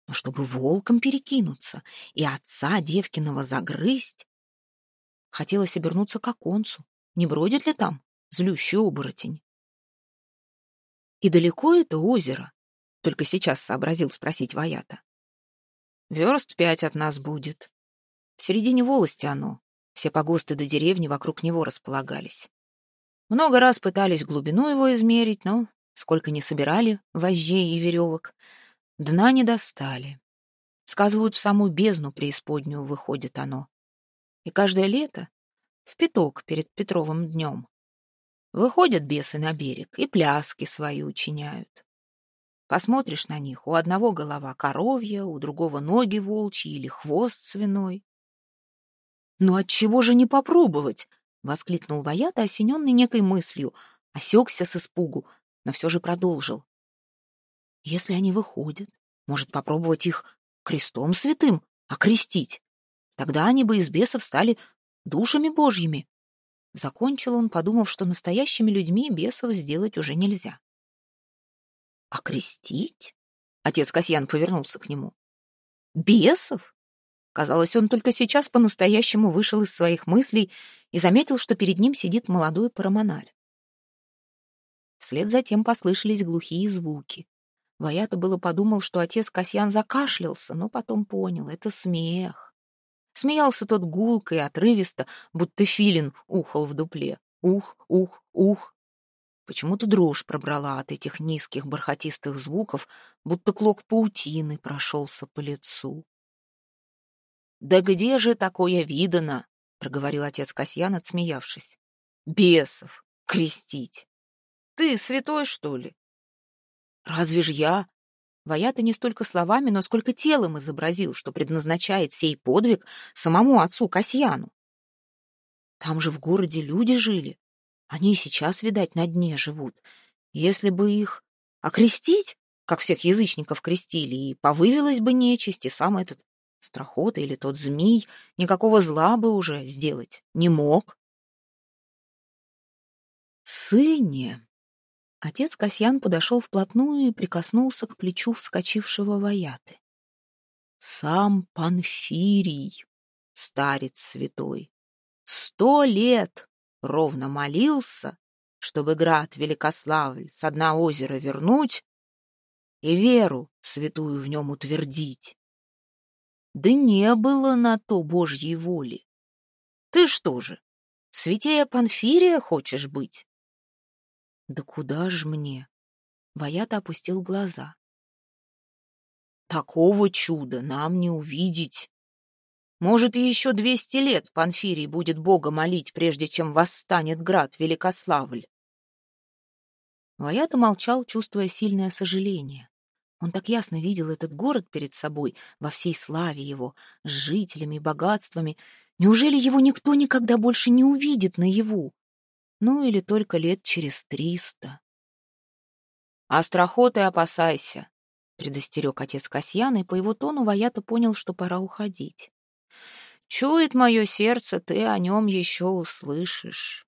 Но чтобы волком перекинуться и отца девкиного загрызть... Хотелось обернуться к оконцу. Не бродит ли там злющий оборотень? И далеко это озеро? Только сейчас сообразил спросить Ваята. Верст пять от нас будет. В середине волости оно. Все погосты до деревни вокруг него располагались. Много раз пытались глубину его измерить, но сколько не собирали вожжей и веревок, дна не достали. Сказывают, в саму бездну преисподнюю выходит оно. И каждое лето, в пяток перед Петровым днем, выходят бесы на берег и пляски свои учиняют. Посмотришь на них, у одного голова коровья, у другого ноги волчьи или хвост свиной. «Ну отчего же не попробовать?» — воскликнул Ваята, осененный некой мыслью, осекся с испугу, но все же продолжил. «Если они выходят, может попробовать их крестом святым окрестить? Тогда они бы из бесов стали душами божьими». Закончил он, подумав, что настоящими людьми бесов сделать уже нельзя. «Окрестить?» Отец Касьян повернулся к нему. «Бесов?» Казалось, он только сейчас по-настоящему вышел из своих мыслей и заметил, что перед ним сидит молодой парамонарь. Вслед за тем послышались глухие звуки. Ваята было подумал, что отец Касьян закашлялся, но потом понял — это смех. Смеялся тот гулко и отрывисто, будто филин ухал в дупле. Ух, ух, ух. Почему-то дрожь пробрала от этих низких бархатистых звуков, будто клок паутины прошелся по лицу. «Да где же такое видано?» — проговорил отец Касьян, отсмеявшись. «Бесов! Крестить! Ты святой, что ли?» «Разве ж я?» Ваята не столько словами, но сколько телом изобразил, что предназначает сей подвиг самому отцу Касьяну. Там же в городе люди жили, они и сейчас, видать, на дне живут. Если бы их окрестить, как всех язычников крестили, и повывелась бы нечисть, и сам этот страхота или тот змей никакого зла бы уже сделать не мог. «Сыне!» Отец Касьян подошел вплотную и прикоснулся к плечу вскочившего вояты. «Сам Панфирий, старец святой, сто лет ровно молился, чтобы град Великославль с дна озера вернуть и веру святую в нем утвердить. Да не было на то Божьей воли. Ты что же, святея Панфирия хочешь быть? Да куда ж мне? Ваята опустил глаза. Такого чуда нам не увидеть. Может, еще двести лет Панфирий будет Бога молить, прежде чем восстанет град Великославль. Ваята молчал, чувствуя сильное сожаление. Он так ясно видел этот город перед собой, во всей славе его, с жителями и богатствами. Неужели его никто никогда больше не увидит наяву? Ну, или только лет через триста. «Острохоты опасайся», — предостерег отец Касьян, и по его тону Ваята понял, что пора уходить. Чует мое сердце, ты о нем еще услышишь.